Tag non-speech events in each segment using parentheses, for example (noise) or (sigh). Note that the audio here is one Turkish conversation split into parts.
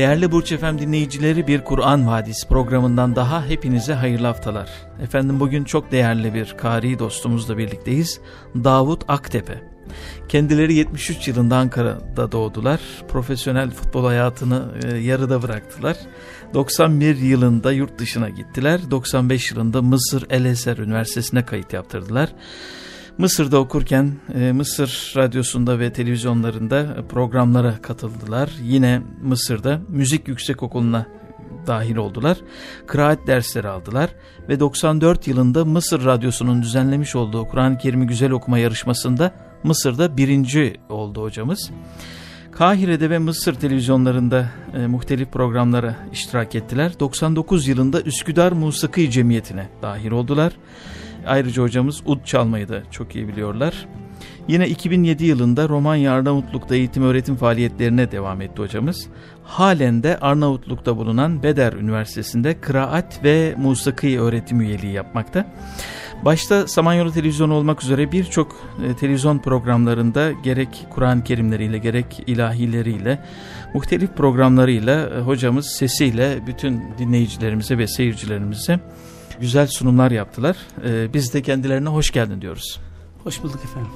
Değerli Burç Efem dinleyicileri bir Kur'an Vadisi programından daha hepinize hayırlı haftalar. Efendim bugün çok değerli bir kari dostumuzla birlikteyiz. Davut Aktepe. Kendileri 73 yılında Ankara'da doğdular. Profesyonel futbol hayatını e, yarıda bıraktılar. 91 yılında yurt dışına gittiler. 95 yılında Mısır El Eser Üniversitesi'ne kayıt yaptırdılar. Mısır'da okurken e, Mısır radyosunda ve televizyonlarında programlara katıldılar. Yine Mısır'da müzik yüksek okuluna dahil oldular. Kıraat dersleri aldılar ve 94 yılında Mısır radyosunun düzenlemiş olduğu Kur'an-ı Kerim'i güzel okuma yarışmasında Mısır'da birinci oldu hocamız. Kahire'de ve Mısır televizyonlarında e, muhtelif programlara iştirak ettiler. 99 yılında Üsküdar Musiki Cemiyeti'ne dahil oldular. Ayrıca hocamız ud çalmayı da çok iyi biliyorlar. Yine 2007 yılında Romanya Arnavutluk'ta eğitim öğretim faaliyetlerine devam etti hocamız. Halen de Arnavutluk'ta bulunan Beder Üniversitesi'nde kıraat ve musiki öğretim üyeliği yapmakta. Başta Samanyolu Televizyonu olmak üzere birçok e, televizyon programlarında gerek Kur'an-ı Kerimleriyle gerek ilahileriyle muhtelif programlarıyla e, hocamız sesiyle bütün dinleyicilerimize ve seyircilerimize güzel sunumlar yaptılar. Ee, biz de kendilerine hoş geldin diyoruz. Hoş bulduk efendim.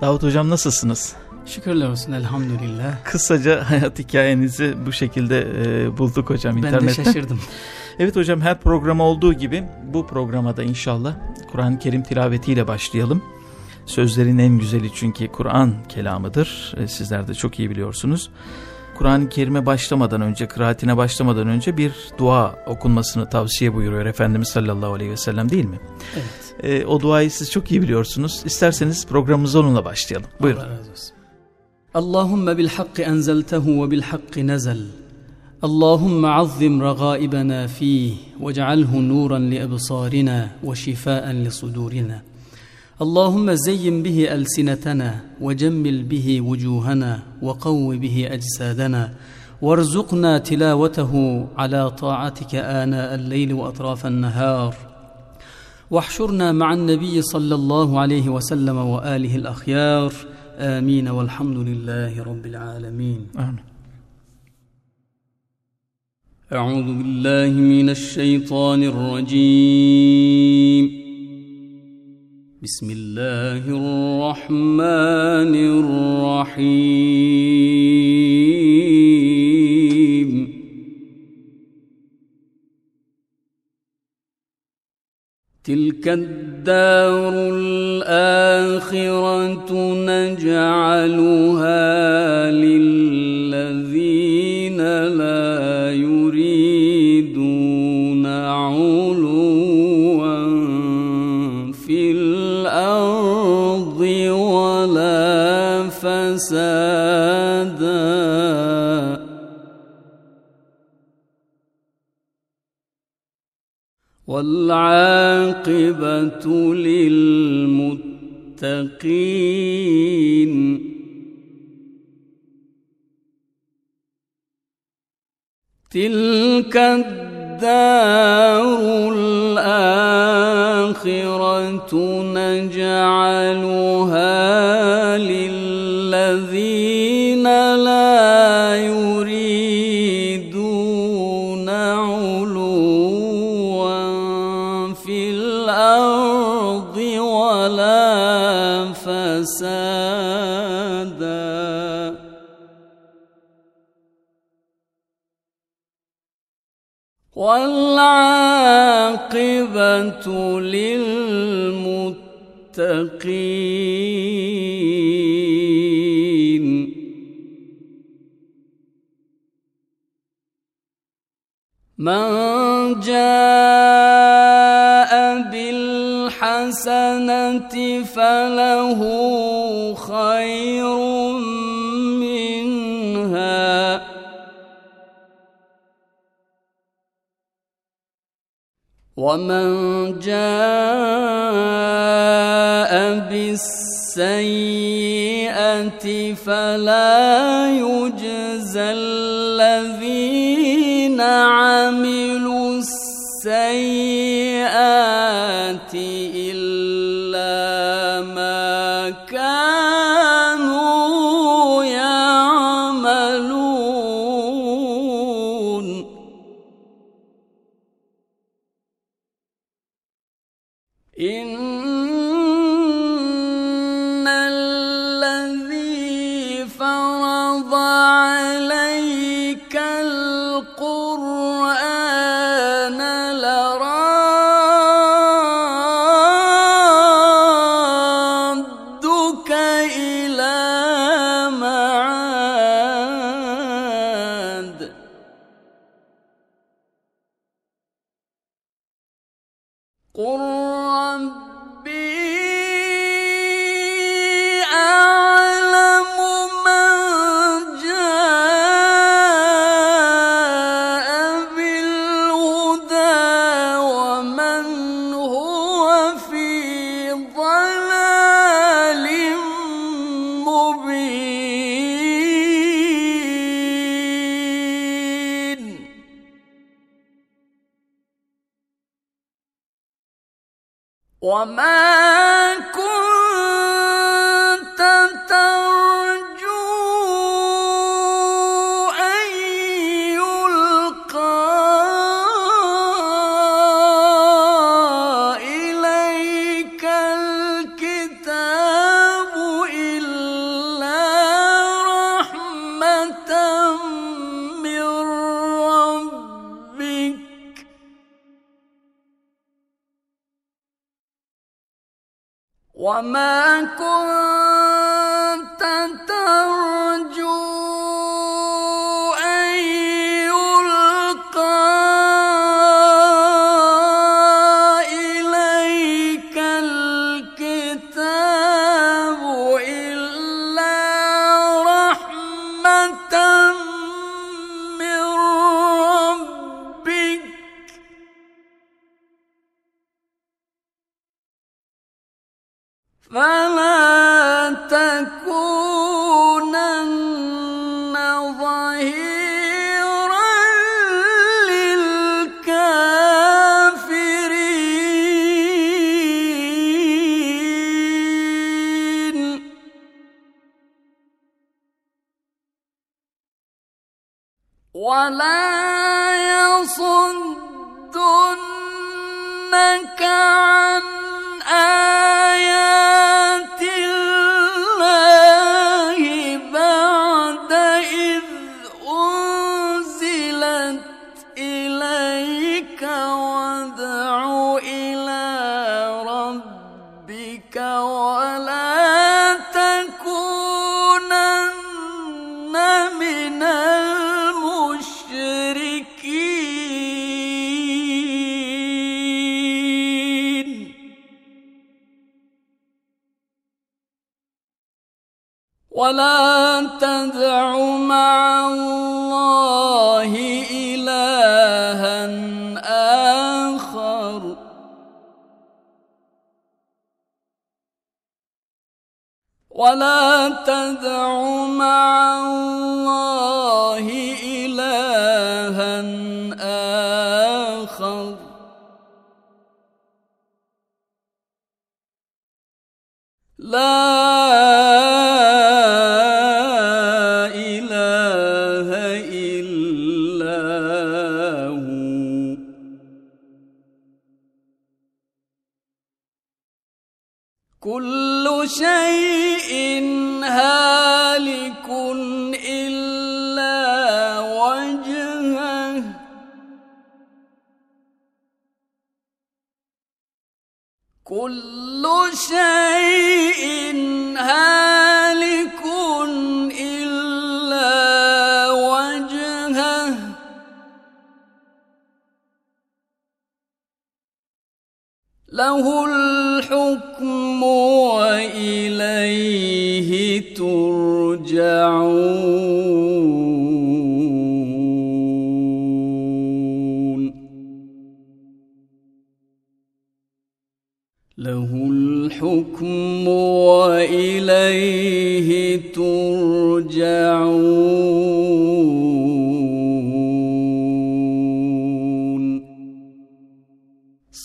Davut Hocam nasılsınız? Şükürler olsun elhamdülillah. Kısaca (laughs) hayat hikayenizi bu şekilde e, bulduk hocam ben internetten. Ben de şaşırdım. (laughs) evet hocam her programa olduğu gibi bu programada inşallah Kur'an-ı Kerim tilavetiyle başlayalım. Sözlerin en güzeli çünkü Kur'an kelamıdır. E, sizler de çok iyi biliyorsunuz. Kur'an-ı Kerim'e başlamadan önce, kıraatine başlamadan önce bir dua okunmasını tavsiye buyuruyor Efendimiz sallallahu aleyhi ve sellem değil mi? Evet. Ee, o duayı siz çok iyi biliyorsunuz. İsterseniz programımıza onunla başlayalım. Buyurun. Allah razı olsun. Allahümme bil hakkı enzeltehu ve bil hakkı nezel. اللهم عظم رغائبنا فيه واجعله نورا لابصارنا وشفاء لصدورنا اللهم زين به ألسنتنا وجمل به وجوهنا وقو به أجسادنا وارزقنا تلاوته على طاعتك آناء الليل وأطراف النهار. واحشرنا مع النبي صلى الله عليه وسلم وآله الأخيار. آمين. والحمد لله رب العالمين. آمين. أعوذ بالله من الشيطان الرجيم. بسم الله الرحمن الرحيم. تلك الدار الآخرة نجعلها والعاقبة للمتقين. تلك الدار الآخرة نجعلها للذين للمتقين. من جاء بالحسنة فله خير ومن جاء بالسيئه فلا وما 我们 كل شيء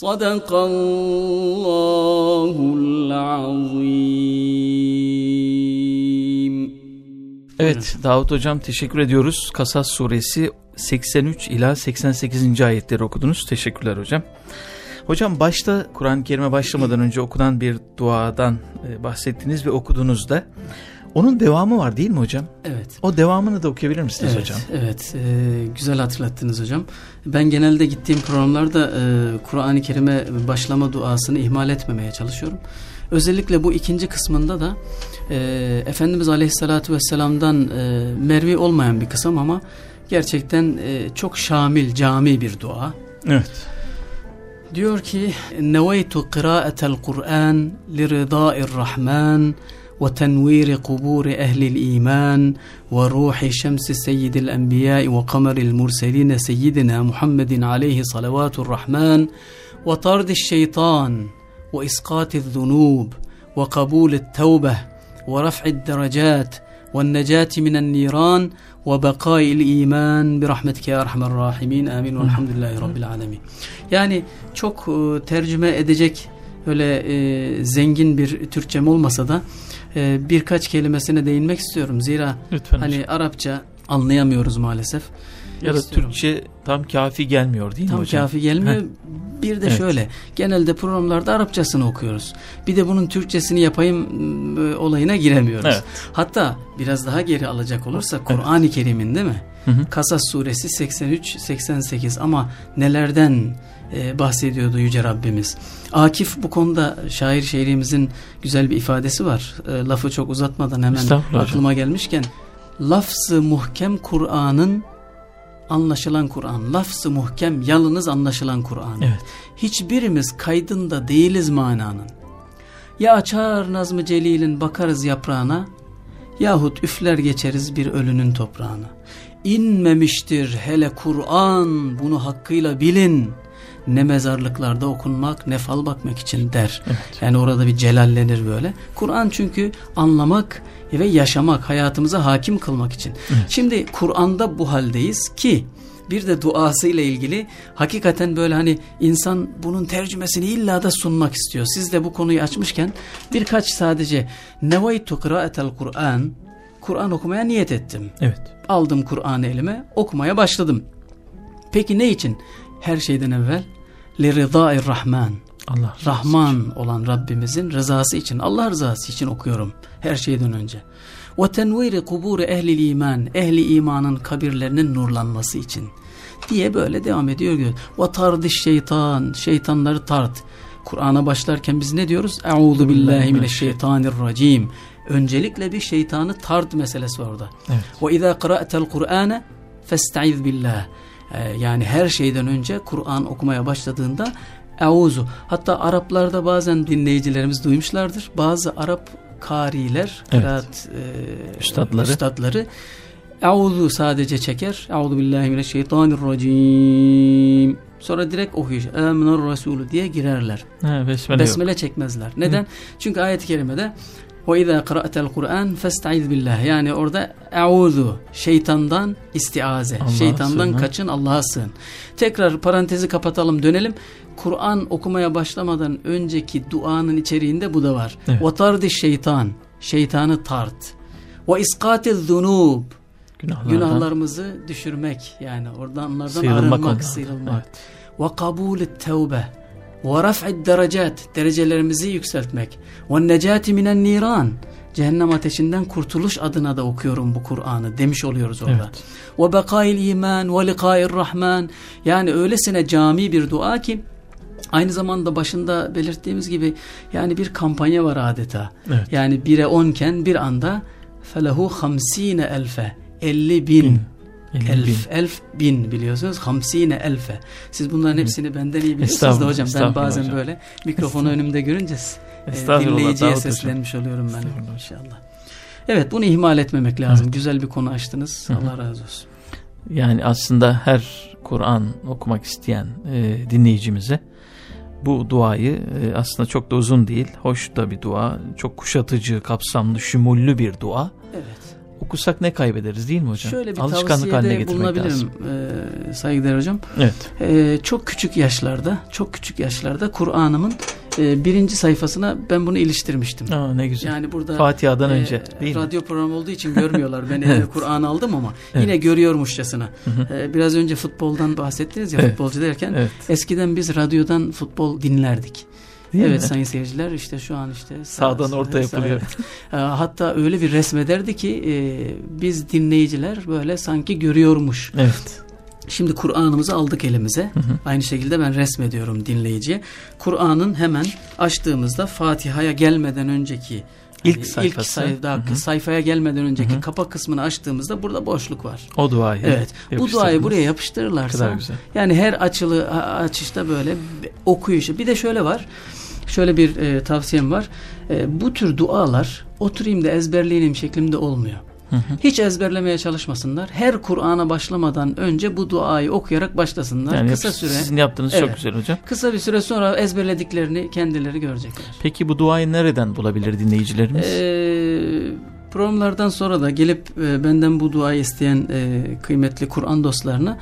صدق الله العظيم Evet Davut Hocam teşekkür ediyoruz. Kasas suresi 83 ila 88. ayetleri okudunuz. Teşekkürler hocam. Hocam başta Kur'an-ı Kerim'e başlamadan önce okunan bir duadan e, bahsettiniz ve okudunuz da. Onun devamı var değil mi hocam? Evet. O devamını da okuyabilir misiniz evet, hocam? Evet, e, güzel hatırlattınız hocam. Ben genelde gittiğim programlarda e, Kur'an-ı Kerim'e başlama duasını ihmal etmemeye çalışıyorum. Özellikle bu ikinci kısmında da e, Efendimiz Aleyhisselatü Vesselam'dan e, mervi olmayan bir kısım ama gerçekten e, çok şamil, cami bir dua. Evet. Diyor ki Neveytu kıraatel Kur'an liridâir Rahman وتنوير قبور أهل الإيمان وروح شمس سيد الأنبياء وقمر المرسلين سيدنا محمد عليه صلوات الرحمن وطرد الشيطان وإسقاط الذنوب وقبول التوبة ورفع الدرجات والنجاة من النيران وبقاء الإيمان برحمتك يا أرحم الراحمين. آمين. والحمد لله رب العالمين. يعني çok e, ترجمة edecek öyle e, zengin bir Türkçem olmasa da e, birkaç kelimesine değinmek istiyorum. Zira Lütfen hani hocam. Arapça anlayamıyoruz maalesef. Ya da istiyorum. Türkçe tam kafi gelmiyor değil mi Tam hocam? kafi gelmiyor. Bir de Evet. şöyle genelde programlarda Arapçasını okuyoruz. Bir de bunun Türkçesini yapayım m, olayına giremiyoruz. Evet. Hatta biraz daha geri alacak olursa Kur'an-ı Kerim'in değil mi? Hı hı. Kasas suresi 83-88 ama nelerden e, bahsediyordu Yüce Rabbimiz. Akif bu konuda şair şehrimizin güzel bir ifadesi var. E, lafı çok uzatmadan hemen aklıma gelmişken lafzı muhkem Kur'an'ın anlaşılan Kur'an. Lafzı muhkem yalınız anlaşılan Kur'an. Evet. Hiçbirimiz kaydında değiliz mananın. Ya açar Nazmı Celil'in bakarız yaprağına yahut üfler geçeriz bir ölünün toprağına. İnmemiştir hele Kur'an bunu hakkıyla bilin. Ne mezarlıklarda okunmak ne fal bakmak için der. Evet. Yani orada bir celallenir böyle. Kur'an çünkü anlamak ve yaşamak, hayatımıza hakim kılmak için. Şimdi Kur'an'da bu haldeyiz ki bir de duası ile ilgili hakikaten böyle hani insan bunun tercümesini illa da sunmak istiyor. Siz de bu konuyu açmışken birkaç sadece nevaytu kıraatel Kur'an Kur'an okumaya niyet ettim. Evet. Aldım Kur'an'ı elime okumaya başladım. Peki ne için? Her şeyden evvel liridâir rahman. Allah. Rahman olan Rabbimizin rızası için, Allah rızası için okuyorum her şeyden önce. Tenviri kuburi ehli iman, ehli imanın kabirlerinin nurlanması için diye böyle devam ediyor. Tardiş şeytan, şeytanları tart. Kur'an'a başlarken biz ne diyoruz? Euzu billahi mineşşeytanirracim. Öncelikle bir şeytanı tard meselesi var orada. Evet. Ve izâ kıra'tel Kur'âne festaiz Ee, yani her şeyden önce Kur'an okumaya başladığında Euzu. Hatta Araplarda bazen dinleyicilerimiz duymuşlardır. Bazı Arap kariler, Evet. kıraat e, Üstadları. üstadları Euzu sadece çeker. Euzu billahi mineşşeytanirracim. Sonra direkt okuyuş. Amener Resulü diye girerler. Ha, besmele, Besmele çekmezler. Neden? Çünkü ayet-i kerimede ve izâ kıra'tel Kur'an festaiz billah. Yani orada euzu şeytandan istiaze. Allah'a şeytandan sığın, kaçın Allah'a sığın. Tekrar parantezi kapatalım dönelim. Kur'an okumaya başlamadan önceki duanın içeriğinde bu da var. Evet. Ve tardi şeytan. Şeytanı tart. Ve zunub. Günahlardan Günahlarımızı düşürmek. Yani oradan onlardan sıyrılmak arınmak, ondan. sıyrılmak Evet. ve kabulü tevbe ve raf'id derecat derecelerimizi yükseltmek ve necati minen niran cehennem ateşinden kurtuluş adına da okuyorum bu Kur'an'ı demiş oluyoruz orada. Ve bekail iman ve likair rahman yani öylesine cami bir dua ki Aynı zamanda başında belirttiğimiz gibi yani bir kampanya var adeta. Evet. Yani 1'e 10 iken bir anda felehu hamsine elfe 50 bin. Bin. Elf, bin. elf bin biliyorsunuz. Hamsine elfe. Siz bunların hepsini benden iyi biliyorsunuz da hocam. Ben bazen hocam. böyle mikrofonu önümde görünce e, dinleyiciye Davut hocam. seslenmiş oluyorum ben inşallah. Evet bunu ihmal etmemek lazım. Evet. Güzel bir konu açtınız. Hı hı. Allah razı olsun. Yani aslında her Kur'an okumak isteyen e, dinleyicimize bu duayı e, aslında çok da uzun değil, hoş da bir dua, çok kuşatıcı, kapsamlı, şumullü bir dua. Evet. Okusak ne kaybederiz değil mi hocam? Şöyle bir Alışkanlık haline getirmek bulunabilirim lazım. e, saygıdeğer hocam. Evet. E, çok küçük yaşlarda, çok küçük yaşlarda Kur'an'ımın e, birinci sayfasına ben bunu iliştirmiştim. Aa, ne güzel. Yani burada Fatiha'dan e, önce değil mi? radyo programı olduğu için görmüyorlar. Ben (laughs) Evet. Kur'an aldım ama Evet. yine görüyormuşçasına. Hı hı. E, biraz önce futboldan bahsettiniz ya Evet. futbolcu derken. Evet. Eskiden biz radyodan futbol dinlerdik. Değil evet mi? sayın seyirciler işte şu an işte sağ- Sağdan orta sağ- yapılıyor. E, Hatta öyle bir resmederdi ki e, biz dinleyiciler böyle sanki görüyormuş. Evet. Şimdi Kur'an'ımızı aldık elimize. Hı hı. Aynı şekilde ben resmediyorum dinleyiciye. Kur'an'ın hemen açtığımızda Fatiha'ya gelmeden önceki İlk hani sayfası. sayfa, Hı hı. sayfaya gelmeden önceki Hı hı. kapak kısmını açtığımızda burada boşluk var. O duayı. Evet. Bu duayı buraya yapıştırırlarsa yani her açılı açışta böyle okuyuşu. Bir de şöyle var. Şöyle bir e, tavsiyem var. E, bu tür dualar oturayım da ezberleyeyim şeklinde olmuyor. Hı hı. Hiç ezberlemeye çalışmasınlar. Her Kur'an'a başlamadan önce bu duayı okuyarak başlasınlar. Yani Kısa süre sizin yaptığınız çok Evet. güzel hocam. kısa bir süre sonra ezberlediklerini kendileri görecekler. Peki bu duayı nereden bulabilir dinleyicilerimiz? Ee, programlardan sonra da gelip e, benden bu duayı isteyen e, kıymetli Kur'an dostlarına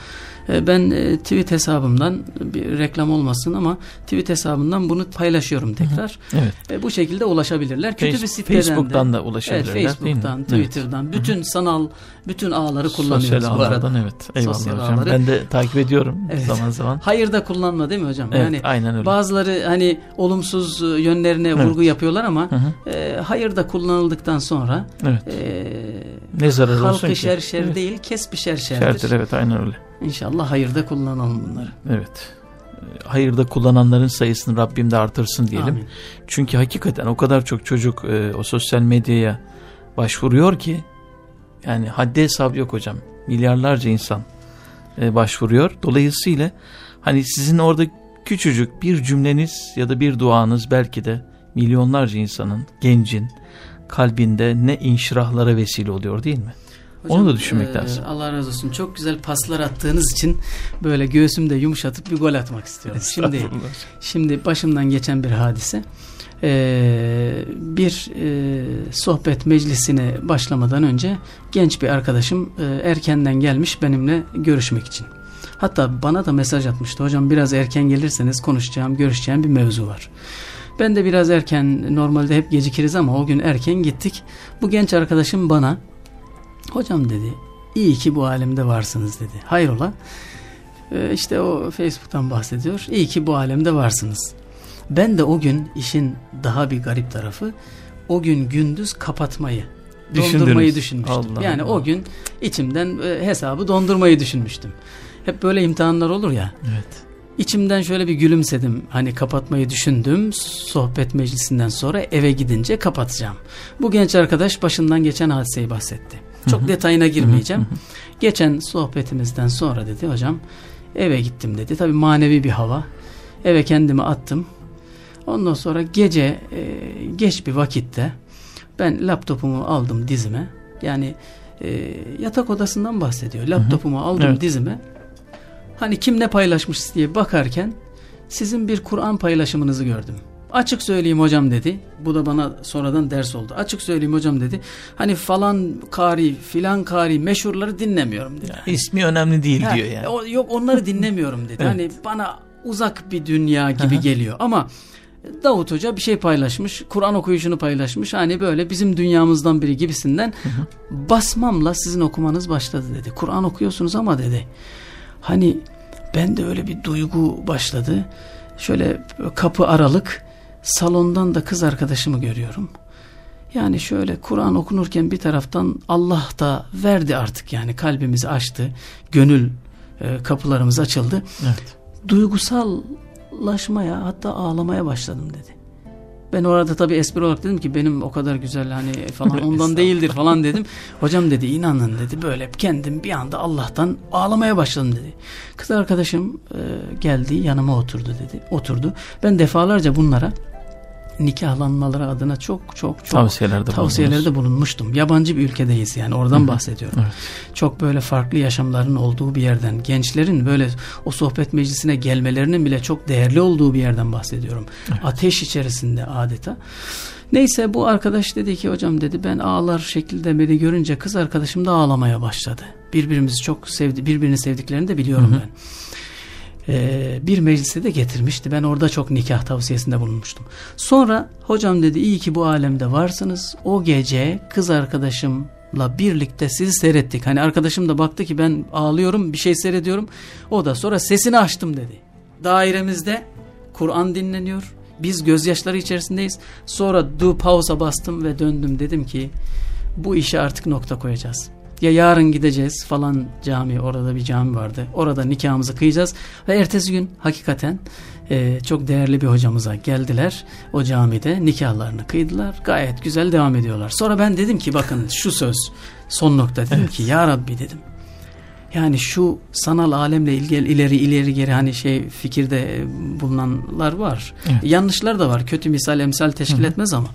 ben e, tweet hesabımdan bir reklam olmasın ama tweet hesabından bunu paylaşıyorum tekrar. evet. E, bu şekilde ulaşabilirler. Kütüb-i Face- Sitte'den Facebook'tan de, da ulaşabilirler Evet? Facebook'tan, Evet. Twitter'dan, bütün sanal bütün ağları kullanıyoruz Sosyal bu arada. ağlardan evet. Eyvallah Sosyal hocam. ağları. Ben de takip ediyorum Evet. zaman zaman. Hayır da kullanma değil mi hocam? Evet, yani aynen öyle. bazıları hani olumsuz e, yönlerine Evet. vurgu yapıyorlar ama Hı hı. e, hayır da kullanıldıktan sonra Evet. e, Ne olsun halkı ki? şer şer Evet. değil kesbi şer şerdir. Şerdir evet aynen öyle. İnşallah hayırda kullanalım bunları. Evet. Hayırda kullananların sayısını Rabbim de artırsın diyelim. Amin. Çünkü hakikaten o kadar çok çocuk e, o sosyal medyaya başvuruyor ki yani haddi hesabı yok hocam. Milyarlarca insan e, başvuruyor. Dolayısıyla hani sizin orada küçücük bir cümleniz ya da bir duanız belki de milyonlarca insanın, gencin kalbinde ne inşirahlara vesile oluyor değil mi? Onu da düşünmek e, lazım. Allah razı olsun. Çok güzel paslar attığınız için böyle göğsümde yumuşatıp bir gol atmak istiyorum. (laughs) Şimdi. Şimdi başımdan geçen bir hadise. Ee, bir e, sohbet meclisine başlamadan önce genç bir arkadaşım e, erkenden gelmiş benimle görüşmek için. Hatta bana da mesaj atmıştı. Hocam biraz erken gelirseniz konuşacağım, görüşeceğim bir mevzu var. Ben de biraz erken, normalde hep gecikiriz ama o gün erken gittik. Bu genç arkadaşım bana, hocam dedi, iyi ki bu alemde varsınız dedi. Hayrola? Ee, işte o Facebook'tan bahsediyor. İyi ki bu alemde varsınız. Ben de o gün işin daha bir garip tarafı o gün gündüz kapatmayı dondurmayı düşünmüştüm. Allah yani Allah. o gün içimden e, hesabı dondurmayı düşünmüştüm. Hep böyle imtihanlar olur ya. Evet. İçimden şöyle bir gülümsedim. Hani kapatmayı düşündüm. Sohbet meclisinden sonra eve gidince kapatacağım. Bu genç arkadaş başından geçen hadiseyi bahsetti. Çok Hı hı. detayına girmeyeceğim. Hı hı. Geçen sohbetimizden sonra dedi hocam eve gittim dedi. Tabii manevi bir hava. Eve kendimi attım. Ondan sonra gece e, geç bir vakitte ben laptopumu aldım dizime. Yani e, yatak odasından bahsediyor. Laptopumu aldım Evet. dizime. Hani kim ne paylaşmış diye bakarken sizin bir Kur'an paylaşımınızı gördüm. Açık söyleyeyim hocam dedi. Bu da bana sonradan ders oldu. Açık söyleyeyim hocam dedi. Hani falan kari filan kari meşhurları dinlemiyorum dedi. İsmi önemli değil Ha, diyor yani. o- yok onları dinlemiyorum dedi. (laughs) Evet. Hani bana uzak bir dünya gibi geliyor ama Davut Hoca bir şey paylaşmış. Kur'an okuyuşunu paylaşmış. Hani böyle bizim dünyamızdan biri gibisinden basmamla sizin okumanız başladı dedi. Kur'an okuyorsunuz ama dedi. Hani ben de öyle bir duygu başladı. Şöyle kapı aralık salondan da kız arkadaşımı görüyorum. Yani şöyle Kur'an okunurken bir taraftan Allah da verdi artık yani kalbimizi açtı. Gönül e, kapılarımız açıldı. Evet. duygusallaşmaya hatta ağlamaya başladım dedi. Ben orada tabii espri olarak dedim ki benim o kadar güzel hani falan ondan değildir falan dedim. Hocam dedi inanın dedi böyle kendim bir anda Allah'tan ağlamaya başladım dedi. Kız arkadaşım e, geldi yanıma oturdu dedi. Oturdu. Ben defalarca bunlara nikahlanmaları adına çok çok çok tavsiyelerde, tavsiyelerde bulunmuştum. Yabancı bir ülkedeyiz yani oradan Hı-hı. bahsediyorum. Evet. Çok böyle farklı yaşamların olduğu bir yerden, gençlerin böyle o sohbet meclisine gelmelerinin bile çok değerli olduğu bir yerden bahsediyorum. Evet. Ateş içerisinde adeta. Neyse bu arkadaş dedi ki hocam dedi ben ağlar şekilde beni görünce kız arkadaşım da ağlamaya başladı. Birbirimizi çok sevdi, birbirini sevdiklerini de biliyorum Hı-hı. ben e, bir meclise de getirmişti. Ben orada çok nikah tavsiyesinde bulunmuştum. Sonra hocam dedi iyi ki bu alemde varsınız. O gece kız arkadaşımla birlikte sizi seyrettik. Hani arkadaşım da baktı ki ben ağlıyorum bir şey seyrediyorum. O da sonra sesini açtım dedi. Dairemizde Kur'an dinleniyor. Biz gözyaşları içerisindeyiz. Sonra do pausa bastım ve döndüm dedim ki bu işe artık nokta koyacağız ya yarın gideceğiz falan cami orada bir cami vardı. Orada nikahımızı kıyacağız ve ertesi gün hakikaten e, çok değerli bir hocamıza geldiler. O camide nikahlarını kıydılar. Gayet güzel devam ediyorlar. Sonra ben dedim ki bakın şu söz son nokta dedim evet. ki ya Rabbi dedim. Yani şu sanal alemle ilgili ileri ileri geri hani şey fikirde bulunanlar var. Evet. Yanlışlar da var. Kötü misal emsal teşkil Hı. etmez ama.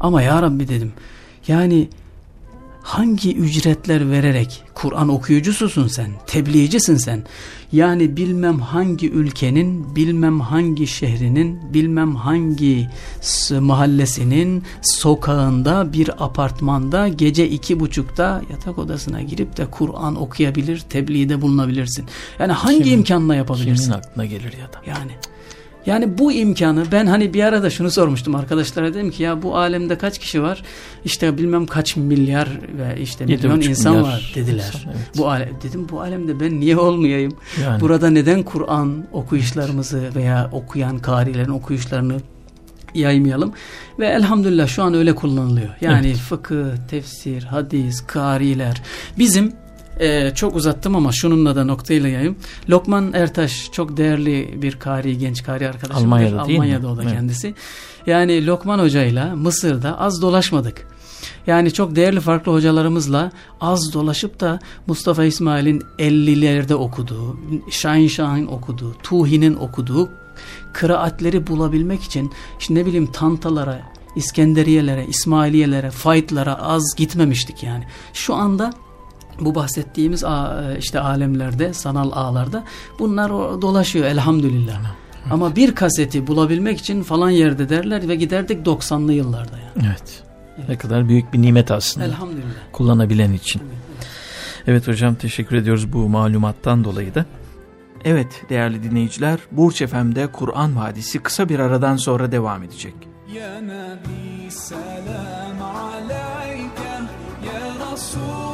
Ama ya Rabbi dedim. Yani hangi ücretler vererek Kur'an okuyucususun sen, tebliğcisin sen. Yani bilmem hangi ülkenin, bilmem hangi şehrinin, bilmem hangi mahallesinin sokağında bir apartmanda gece iki buçukta yatak odasına girip de Kur'an okuyabilir, tebliğde bulunabilirsin. Yani hangi kimin, imkanla yapabilirsin? Kimin aklına gelir ya da. Yani yani bu imkanı ben hani bir arada şunu sormuştum arkadaşlara dedim ki ya bu alemde kaç kişi var? İşte bilmem kaç milyar ve işte milyon insan var dediler. Insan, evet. Bu alem, dedim bu alemde ben niye olmayayım? Yani. Burada neden Kur'an okuyuşlarımızı veya okuyan karilerin okuyuşlarını yaymayalım. Ve elhamdülillah şu an öyle kullanılıyor. Yani evet. fıkıh, tefsir, hadis, kariler. Bizim ee, çok uzattım ama şununla da noktayla yayayım. Lokman Ertaş çok değerli bir kari, genç kari arkadaşım. Almanya'da değil Almanya'da mi? o da evet. kendisi. Yani Lokman Hoca'yla Mısır'da az dolaşmadık. Yani çok değerli farklı hocalarımızla az dolaşıp da Mustafa İsmail'in 50'lerde okuduğu, Şahin Şahin okuduğu, Tuhi'nin okuduğu kıraatleri bulabilmek için işte ne bileyim tantalara, İskenderiyelere, İsmailiyelere, faytlara az gitmemiştik yani. Şu anda bu bahsettiğimiz işte alemlerde, sanal ağlarda bunlar dolaşıyor elhamdülillah. Evet. Ama bir kaseti bulabilmek için falan yerde derler ve giderdik 90'lı yıllarda yani. Evet. evet. Ne kadar büyük bir nimet aslında. Elhamdülillah. Kullanabilen için. Evet, evet. evet hocam teşekkür ediyoruz bu malumattan dolayı da. Evet değerli dinleyiciler Burç FM'de Kur'an Vadisi kısa bir aradan sonra devam edecek. Ya Nabi selam aleyke ya Resul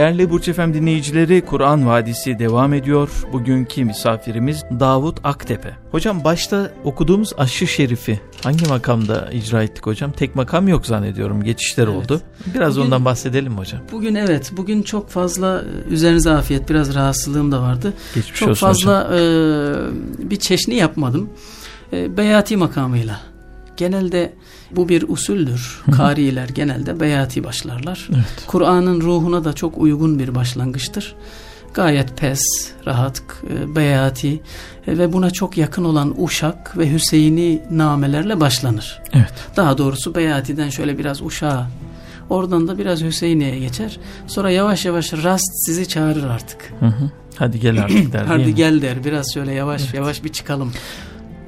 Değerli Burç Efem dinleyicileri Kur'an Vadisi devam ediyor. Bugünkü misafirimiz Davut Aktepe. Hocam başta okuduğumuz aşı şerifi hangi makamda icra ettik hocam? Tek makam yok zannediyorum geçişler evet. oldu. Biraz bugün, ondan bahsedelim hocam. Bugün evet bugün çok fazla e, üzerinize afiyet biraz rahatsızlığım da vardı. Geçmiş çok fazla e, bir çeşni yapmadım. E, beyati makamıyla. Genelde bu bir usuldür. Kariler genelde beyati başlarlar. Evet. Kur'an'ın ruhuna da çok uygun bir başlangıçtır. Gayet pes, rahat, e, beyati e, ve buna çok yakın olan Uşak ve Hüseyin'i namelerle başlanır. Evet. Daha doğrusu beyatiden şöyle biraz Uşak'a Oradan da biraz Hüseyin'e geçer. Sonra yavaş yavaş rast sizi çağırır artık. Hı hı. Hadi gel artık der (clears throat) Hadi gel der. Biraz şöyle yavaş evet. yavaş bir çıkalım.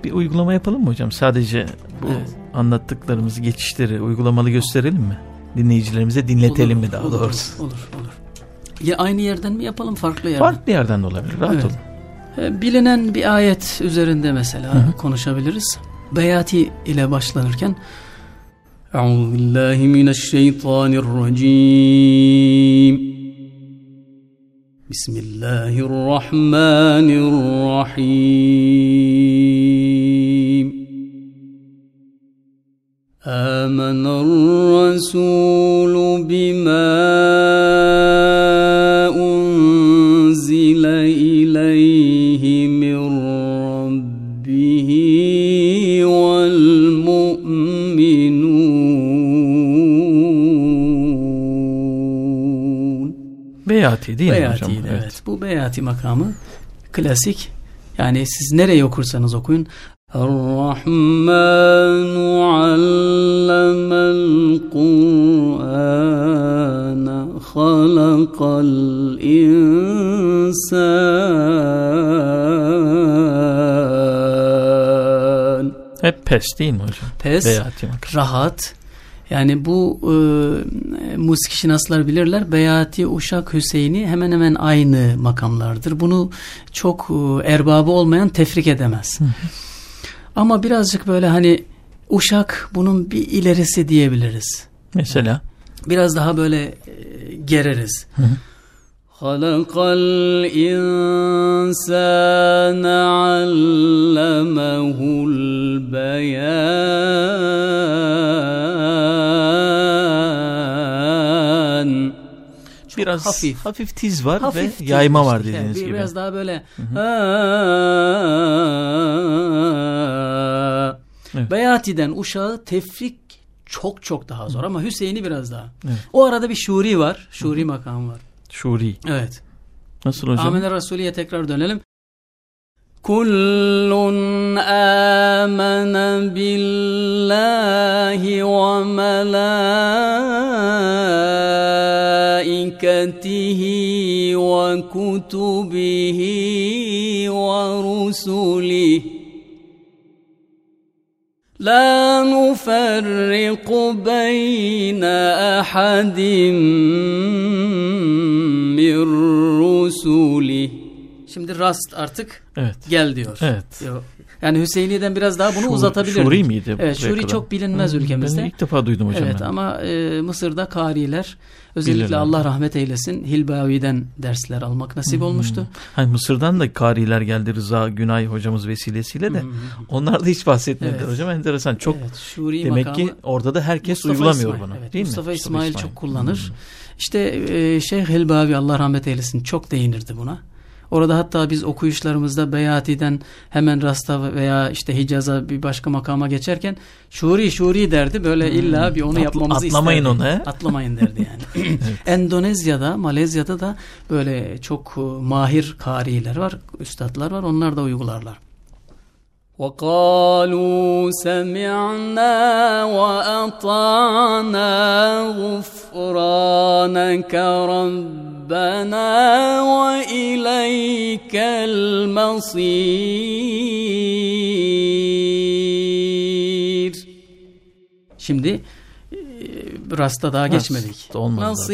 Bir uygulama yapalım mı hocam? Sadece bu evet. anlattıklarımızı geçişleri uygulamalı gösterelim mi? Dinleyicilerimize dinletelim olur, mi daha olur, doğrusu? Olur olur. Ya aynı yerden mi yapalım farklı yerden? Farklı yerden de olabilir. Rahat Evet. olun. E, Bilinen bir ayet üzerinde mesela Hı hı. konuşabiliriz. Beyati ile başlanırken Euzu billahi mineşşeytanirracim Bismillahirrahmanirrahim آمن الرسول بما أنزل إليه من ربه والمؤمنون Beyati değil mi hocam? Beyati evet. Bu Beyati makamı klasik. Yani siz nereye okursanız okuyun. الرحمن علم القرآن خلق الإنسان Hep pes değil mi hocam? Pes, Beyati makam. rahat. Yani bu e, musiki şinaslar bilirler. Beyati, Uşak, Hüseyin'i hemen hemen aynı makamlardır. Bunu çok e, erbabı olmayan tefrik edemez. Ama birazcık böyle hani Uşak bunun bir ilerisi diyebiliriz. Mesela Biraz daha böyle e, gereriz. Hı hı. خلق الإنسان علمه البيان biraz hafif. hafif, tiz var Hafif ve yayma var işte. dediğiniz Bir- gibi. Biraz daha böyle Evet. Beyati'den uşağı tefrik çok çok daha zor ama Hüseyin'i biraz daha. Evet. O arada bir şuri var. Şuri makamı var. Şuri. Evet. Nasıl hocam? Amene Resulü'ye tekrar dönelim. Kullun amene billahi ve melaiketihi ملائكته وكتبه ورسله لا نفرق بين أحد من رسله Şimdi rast artık evet. gel diyor. Evet. Yani Hüseyin'den biraz daha bunu Şuri- uzatabilirdik. Şuri miydi? Evet, Şuri kadar? çok bilinmez Hı, ülkemizde. Ben ilk defa duydum hocam. Evet ben. ama e, Mısır'da kariler özellikle Bilirler. Allah rahmet eylesin Hilbavi'den dersler almak nasip olmuştu. Hani Mısır'dan da kariler geldi Rıza Günay hocamız vesilesiyle de. Hı hı. Onlar da hiç bahsetmediler Evet. hocam. Enteresan. Çok Evet, Şuri demek makamı, ki orada da herkes Mustafa uygulamıyor İsmail, bunu. evet, değil Mustafa mi? İsmail, çok kullanır. İşte e, Şeyh Hilbavi Allah rahmet eylesin çok değinirdi buna. Orada hatta biz okuyuşlarımızda Beyati'den hemen Rasta veya işte Hicaz'a bir başka makama geçerken şuri şuri derdi. Böyle illa bir onu Atla- yapmamızı atlamayın isterdi. onu, he? Atlamayın derdi yani. (laughs) Endonezya'da, Malezya'da da böyle çok e, mahir kariler var, üstadlar var. Onlar da uygularlar. وقالوا سمعنا وأطعنا غفرانك ربنا وإليك المصير Şimdi e, Rasta daha geçmedik. Rasta olmadı Nasir,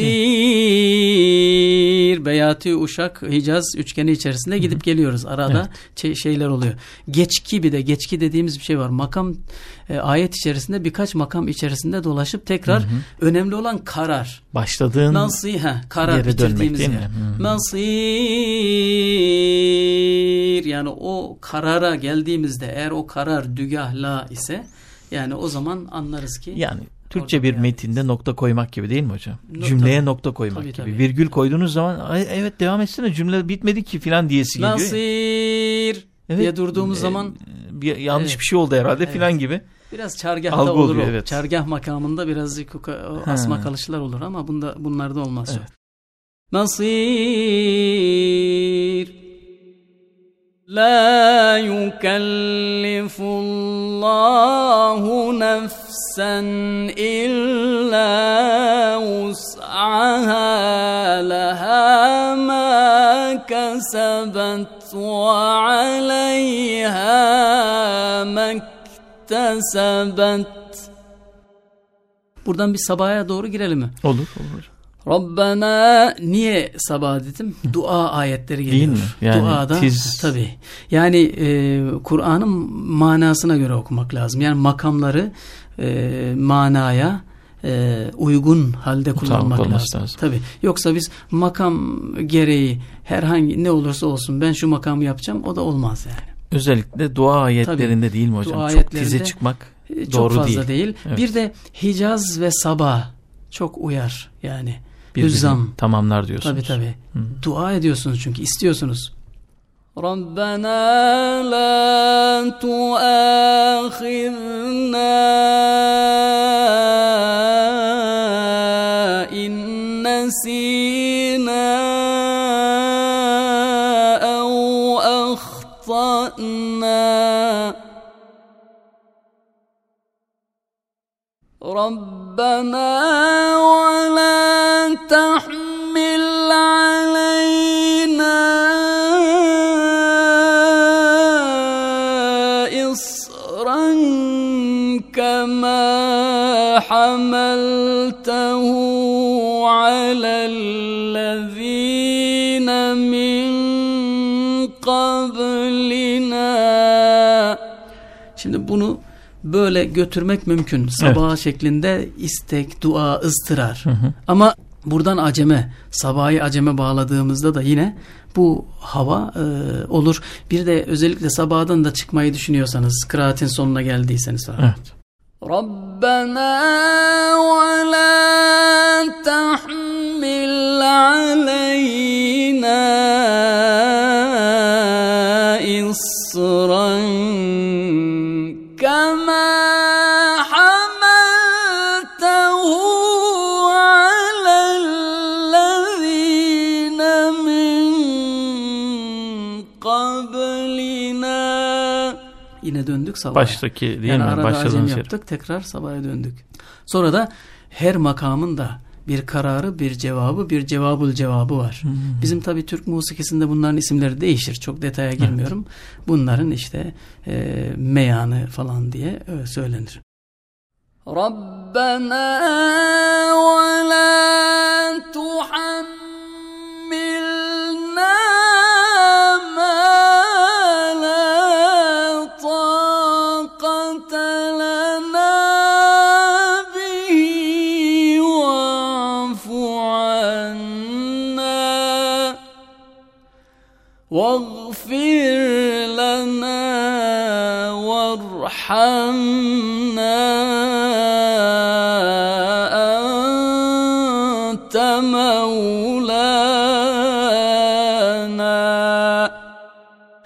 Beyati, Uşak, Hicaz üçgeni içerisinde gidip geliyoruz. Arada şey- şeyler oluyor. Geçki bir de geçki dediğimiz bir şey var. Makam e, ayet içerisinde birkaç makam içerisinde dolaşıp tekrar önemli olan karar. Başladığın Nasih, ha, karar yere dönmek değil mi? yer. Hı. Nasir yani o karara geldiğimizde eğer o karar dügahla ise yani o zaman anlarız ki yani Türkçe bir yani. metinde nokta koymak gibi değil mi hocam? No- Cümleye tabii. nokta koymak Tabii, gibi. tabii. Virgül koyduğunuz zaman "Ay, evet devam etsene cümle bitmedi ki filan diyesi geliyor. Nasir Evet. diye durduğumuz Ee, zaman bir, yanlış Evet. bir şey oldu herhalde Evet. filan gibi. biraz çargahta Algı olur oluyor, o. evet. Çargah makamında birazcık asma kalışlar olur ama bunda bunlarda olmaz. Evet. Nasir La yukellifullahu نفسا إلا وسعها لها ما كسبت وعليها ما اكتسبت Buradan bir sabaya doğru girelim mi? Olur olur. Rabbena niye sabah dedim? Dua ayetleri geliyor. Değil mi? Yani Duada tiz... tabii. Yani e, Kur'an'ın manasına göre okumak lazım. Yani makamları e, manaya e, uygun halde kullanmak lazım. lazım. Tabii. Yoksa biz makam gereği herhangi ne olursa olsun ben şu makamı yapacağım o da olmaz yani. Özellikle dua ayetlerinde Tabii, değil mi hocam? Dua çok tize çıkmak e, doğru çok değil. fazla değil. Evet. Bir de Hicaz ve Sabah çok uyar yani. Hüzzam. Tamamlar diyorsunuz. Tabii tabii. Hı. Dua ediyorsunuz çünkü istiyorsunuz. ربنا لا تؤاخذنا إن نسينا أو أخطأنا. ربنا حملته على الذين من قبلنا Şimdi bunu böyle götürmek mümkün. Sabah evet. şeklinde istek, dua, ıstırar. Hı hı. Ama buradan aceme, sabahı aceme bağladığımızda da yine bu hava e, olur. Bir de özellikle sabahdan da çıkmayı düşünüyorsanız, kıraatin sonuna geldiyseniz falan. Evet. Rabbena ve la tahmil döndük sabah. Baştaki değil yani mi? Arada acem yaptık tekrar sabaha döndük. Sonra da her makamın da bir kararı, bir cevabı, bir cevabul cevabı var. Hmm. Bizim tabi Türk musikisinde bunların isimleri değişir. Çok detaya girmiyorum. Evet. Bunların işte e, meyanı falan diye öyle söylenir. Rabbena ve la tuhammilna وارحمنا أنت مولانا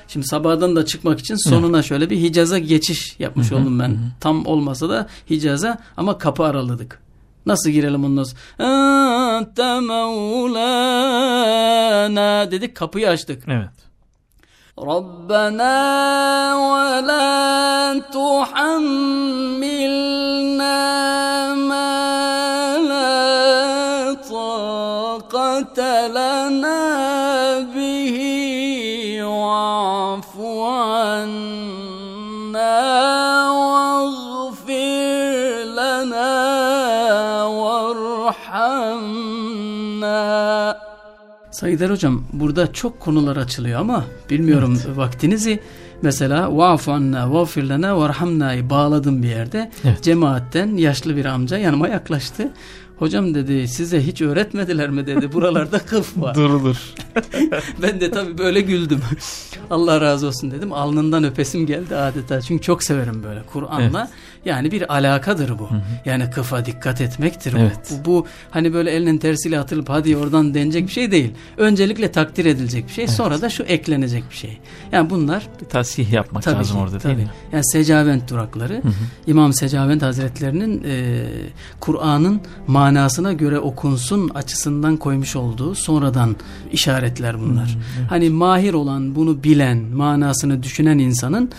Şimdi sabahdan da çıkmak için sonuna şöyle bir Hicaz'a geçiş yapmış hı hı, oldum ben. Hı. Tam olmasa da Hicaz'a ama kapı araladık. Nasıl girelim onun nasıl? Dedik kapıyı açtık. Evet. Rabbena ve la tuhammil Saygıdeğer hocam burada çok konular açılıyor ama bilmiyorum evet. vaktinizi mesela vafu anna vafir lana varhamna'yı bağladım bir yerde. Evet. Cemaatten yaşlı bir amca yanıma yaklaştı. Hocam dedi size hiç öğretmediler mi dedi buralarda (laughs) kıf var. Durulur. (laughs) ben de tabii böyle güldüm. (laughs) Allah razı olsun dedim. Alnından öpesim geldi adeta. Çünkü çok severim böyle Kur'an'la. Evet. Yani bir alakadır bu. Hı hı. Yani kıfa dikkat etmektir evet. bu. bu. Hani böyle elinin tersiyle atılıp hadi oradan denecek bir şey değil. Öncelikle takdir edilecek bir şey. Evet. Sonra da şu eklenecek bir şey. Yani bunlar bir tasih yapmak tabii lazım ki, orada tabii. değil mi? Yani Secavent durakları. Hı hı. İmam Secavent Hazretlerinin e, Kur'an'ın manasına göre okunsun açısından koymuş olduğu sonradan işaretler bunlar. Hı hı. Evet. Hani mahir olan bunu bilen, manasını düşünen insanın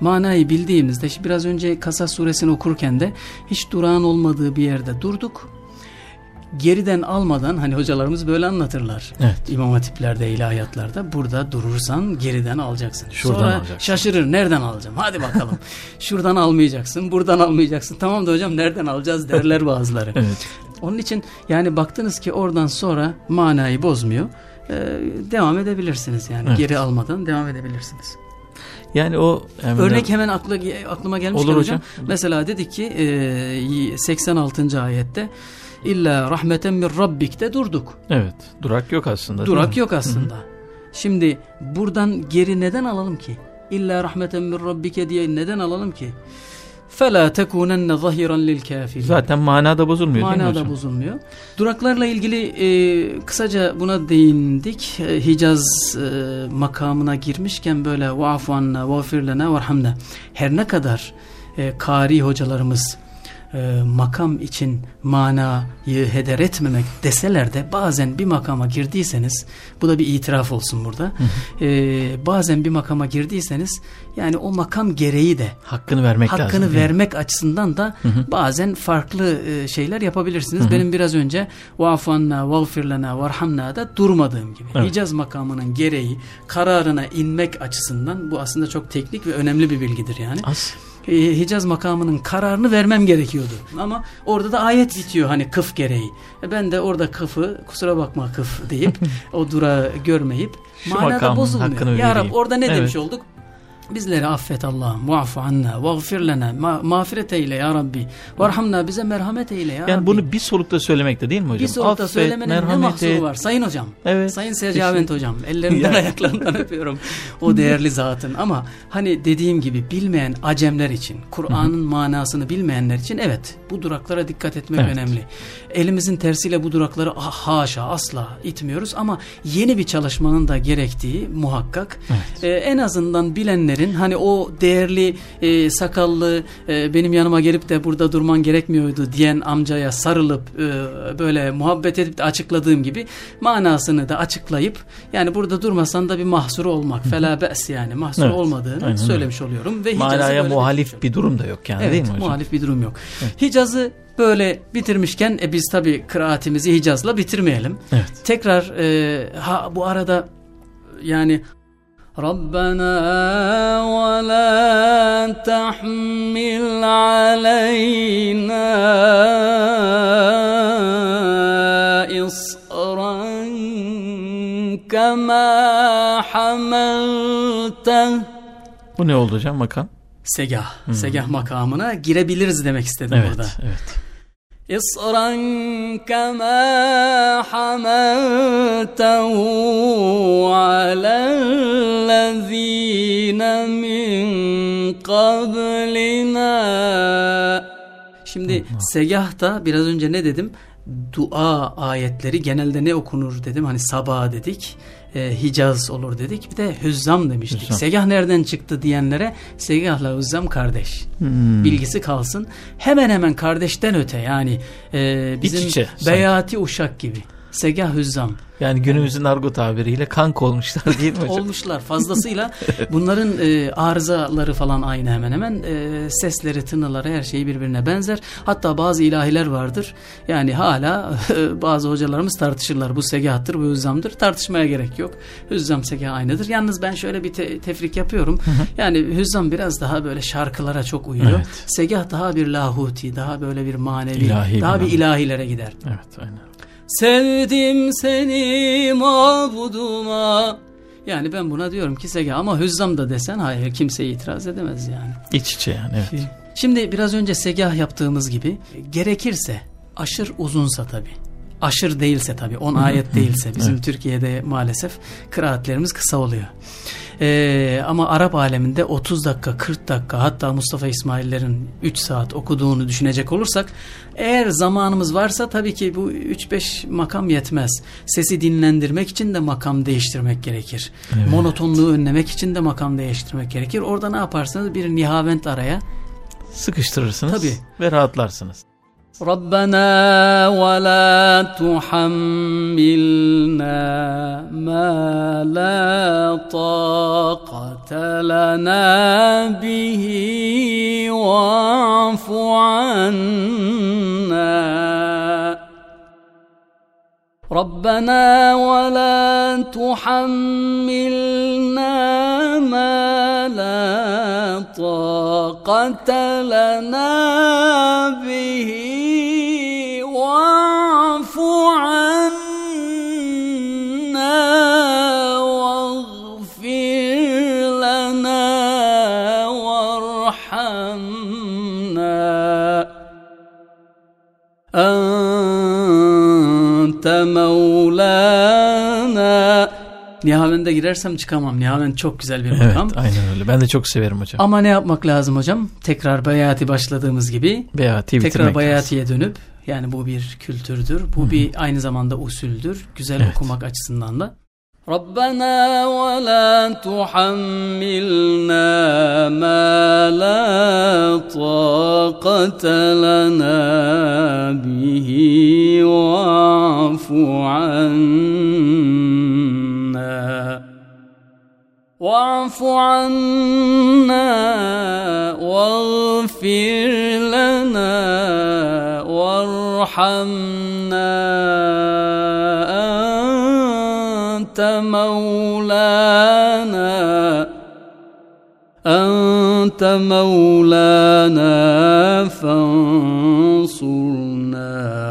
manayı bildiğimizde işte biraz önce Kasas suresini okurken de hiç durağın olmadığı bir yerde durduk. geriden almadan hani hocalarımız böyle anlatırlar. Evet. İmam hatiplerde, ilahiyatlarda burada durursan geriden alacaksın. Şuradan Sonra alacaksın. şaşırır nereden alacağım? Hadi bakalım. (laughs) Şuradan almayacaksın, buradan almayacaksın. Tamam da hocam nereden alacağız derler bazıları. Evet. Onun için yani baktınız ki oradan sonra manayı bozmuyor. Ee, devam edebilirsiniz yani Evet. geri almadan devam edebilirsiniz. Yani o hemen- Örnek hemen akla, aklıma Olur hocam. hocam. Mesela dedik ki e, 86. ayette illa rahmeten min rabbik'te durduk. Evet. Durak yok aslında. Durak yok aslında. Şimdi buradan geri neden alalım ki? İlla rahmeten min rabbike diye neden alalım ki? فَلَا تَكُونَنَّ ظَهِرًا لِلْكَافِرِينَ Zaten manada bozulmuyor değil mi Manada hocam? bozulmuyor. Duraklarla ilgili e, kısaca buna değindik. E, Hicaz e, makamına girmişken böyle vaafu anna, vafir lena, varhamna. Her ne kadar e, kari hocalarımız e, makam için manayı heder etmemek deseler de bazen bir makama girdiyseniz bu da bir itiraf olsun burada. E, bazen bir makama girdiyseniz yani o makam gereği de Hakkını vermek lazım. hakkını mi? vermek açısından da bazen farklı e, şeyler yapabilirsiniz. Benim biraz önce vafanna, vagfirlana, varhamna da durmadığım gibi. Evet. Hicaz makamının gereği kararına inmek açısından bu aslında çok teknik ve önemli bir bilgidir yani. Az. E, Hicaz makamının kararını vermem gerekiyordu. Ama orada da ayet bitiyor hani kıf gereği. E, ben de orada kıfı kusura bakma kıf deyip (laughs) o durağı görmeyip Şu manada bozulmuyor. Ya Rab orada ne Evet. demiş olduk? Bizleri affet Allah'ım. Muafu anna. Vagfir lena. Ma mağfiret eyle ya Rabbi. Varhamna bize merhamet eyle ya Yani Rabbi. bunu bir solukta söylemekte değil mi hocam? bir solukta Affet, söylemenin ne merhamet mahsuru et. var? Sayın hocam. Evet. Sayın Secavent hocam. Ellerinden (laughs) ayaklarından öpüyorum. O değerli zatın. Ama hani dediğim gibi bilmeyen acemler için, Kur'an'ın manasını bilmeyenler için evet bu duraklara dikkat etmek Evet. önemli. Elimizin tersiyle bu durakları haşa asla itmiyoruz ama yeni bir çalışmanın da gerektiği muhakkak. Evet. Ee, en azından bilenlerin hani o değerli e, sakallı e, benim yanıma gelip de burada durman gerekmiyordu diyen amcaya sarılıp e, böyle muhabbet edip de açıkladığım gibi manasını da açıklayıp yani burada durmasan da bir mahsuru olmak fela be's yani mahsur Evet, olmadığını aynen öyle. söylemiş oluyorum ve Manaya muhalif bitirmiş bir durum da yok yani Evet, değil mi hocam? muhalif bir durum yok. Hicaz'ı böyle bitirmişken e, biz tabi kıraatimizi Hicaz'la bitirmeyelim. Evet. Tekrar e, ha bu arada yani ربنا ولا تحمل علينا إصرا كما حملته Bu ne oldu hocam makam? Segah, segah makamına girebiliriz demek istedim Evet. burada. Evet. إصرا كما حملته على الذين من قبلنا Şimdi segah da biraz önce ne dedim? Dua ayetleri genelde ne okunur dedim. Hani sabah dedik. e, Hicaz olur dedik. Bir de hüzzam demiştik. Hüzzam. Segah nereden çıktı diyenlere segahla hüzzam kardeş. Hmm. Bilgisi kalsın. Hemen hemen kardeşten öte yani e, bizim sanki. beyati uşak gibi. Segah hüzzam. Yani günümüzün argo tabiriyle kank olmuşlar değil mi (laughs) hocam? olmuşlar fazlasıyla. (laughs) Bunların e, arızaları falan aynı hemen hemen. E, sesleri, tınıları her şeyi birbirine benzer. Hatta bazı ilahiler vardır. Yani hala bazı hocalarımız tartışırlar. Bu segahtır, bu hüzzamdır. Tartışmaya gerek yok. Hüzzam segah aynıdır. Yalnız ben şöyle bir te- tefrik yapıyorum. Yani hüzzam biraz daha böyle şarkılara çok uyuyor. Evet. Segah daha bir lahuti, daha böyle bir manevi, İlahi daha bir bir ilahilere gider. Evet aynen. Sevdim seni mabuduma. Yani ben buna diyorum ki Sega ama hüzzam da desen hayır kimse itiraz edemez yani. İç içe yani evet. Şimdi biraz önce segah yaptığımız gibi gerekirse aşır uzunsa tabi. Aşır değilse tabi 10 ayet değilse bizim Evet. Türkiye'de maalesef kıraatlerimiz kısa oluyor. Ee, ama Arap aleminde 30 dakika 40 dakika hatta Mustafa İsmail'lerin 3 saat okuduğunu düşünecek olursak eğer zamanımız varsa tabii ki bu 3-5 makam yetmez. Sesi dinlendirmek için de makam değiştirmek gerekir. Evet. Monotonluğu önlemek için de makam değiştirmek gerekir. Orada ne yaparsanız bir nihavent araya Sıkıştırırsınız Tabii. ve rahatlarsınız. ربنا ولا تحملنا ما لا طاقة لنا به واعف عنا. ربنا ولا تحملنا ما لا طاقة لنا به Nihavend'e girersem çıkamam. Nihavend çok güzel bir makam. Evet aynen öyle. Ben de çok severim hocam. Ama ne yapmak lazım hocam? Tekrar bayati başladığımız gibi. Bayati Tekrar bayatiye dönüp yani bu bir kültürdür. Bu Hı-hı. bir aynı zamanda usuldür. Güzel evet. okumak açısından da. ربنا ولا تحملنا ما لا طاقة لنا به واعف عنا واعف عنا واغفر لنا وارحمنا. أنت مولانا. أنت مولانا. فانصرنا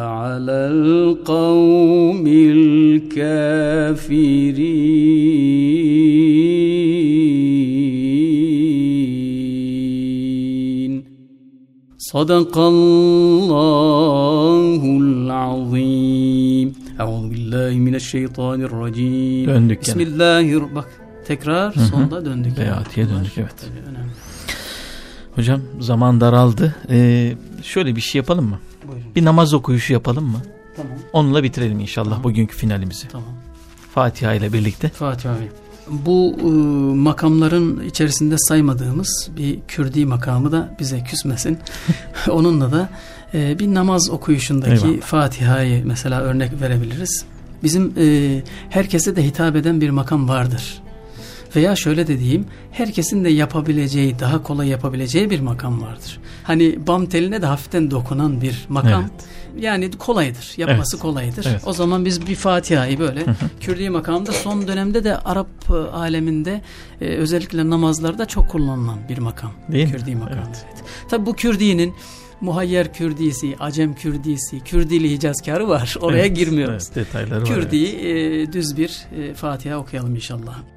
على القوم الكافرين. صدق الله العظيم Euzu billahi mineşşeytanirracim. Döndük Bismillahir bak tekrar Hı -hı. sonda döndük. Beyatiye döndük evet. Önemli. Hocam zaman daraldı. Ee, şöyle bir şey yapalım mı? Buyurun. Bir namaz okuyuşu yapalım mı? Tamam. Onunla bitirelim inşallah tamam. bugünkü finalimizi. Tamam. Fatiha ile birlikte. Fatiha ile. bu e, makamların içerisinde saymadığımız bir Kürdi makamı da bize küsmesin. (laughs) Onunla da e, bir namaz okuyuşundaki Fatiha'yı mesela örnek verebiliriz. Bizim e, herkese de hitap eden bir makam vardır. Veya şöyle de diyeyim, herkesin de yapabileceği, daha kolay yapabileceği bir makam vardır. Hani bam teline de hafiften dokunan bir makam. Evet. Yani kolaydır, yapması evet. kolaydır. Evet. O zaman biz bir Fatiha'yı böyle Kürdi makamda son dönemde de Arap e, aleminde e, özellikle namazlarda çok kullanılan bir makam. Değil Kürdi mi? makam. Evet. Evet. Tabi bu Kürdi'nin muhayyer Kürdisi, Acem Kürdisi, Kürdili Hicazkarı var. Oraya evet, girmiyoruz. Evet, detayları Kürdi var. Evet. E, düz bir e, Fatiha okuyalım inşallah.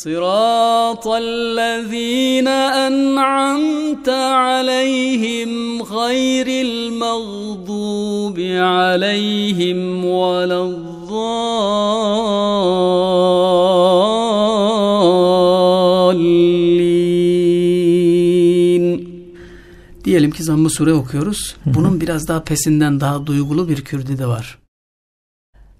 صراط الذين أنعمت عليهم غير المغضوب عليهم ولا الضالين Diyelim ki zamm-ı sure okuyoruz. Bunun biraz daha pesinden daha duygulu bir kürdü de var.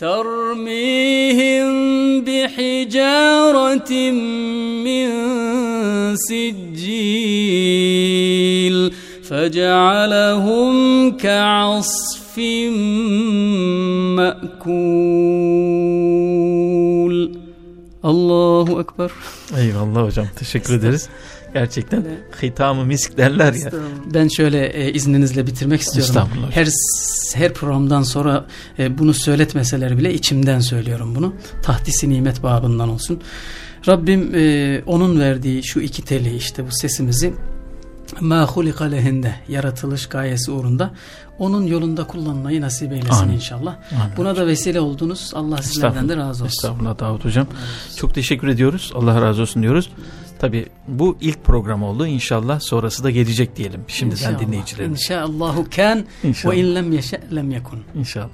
ترميهم بحجارة من سجيل فجعلهم كعصف مأكول. Allahu Ekber. Eyvallah hocam teşekkür ederiz. Gerçekten yani, hitamı misk derler ya. Ben şöyle e, izninizle bitirmek istiyorum. Her her programdan sonra e, bunu söyletmeseler bile içimden söylüyorum bunu. Tahtisi nimet babından olsun. Rabbim e, onun verdiği şu iki teli işte bu sesimizi hulika lehinde yaratılış gayesi uğrunda onun yolunda kullanmayı nasip eylesin Amin. inşallah. Amin Buna da vesile oldunuz. Allah sizlerden de razı olsun. Estağfurullah Davut Hocam. Çok teşekkür ediyoruz. Allah razı olsun diyoruz. Tabi bu ilk program oldu. İnşallah sonrası da gelecek diyelim. Şimdiden İnşallah. dinleyicilerimiz. İnşaallahu kan İnşallah. ve in lem yeşe lem yekun. İnşallah.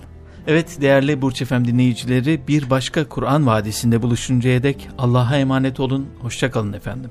Evet değerli Burç Efem dinleyicileri bir başka Kur'an Vadisi'nde buluşuncaya dek Allah'a emanet olun. Hoşçakalın efendim.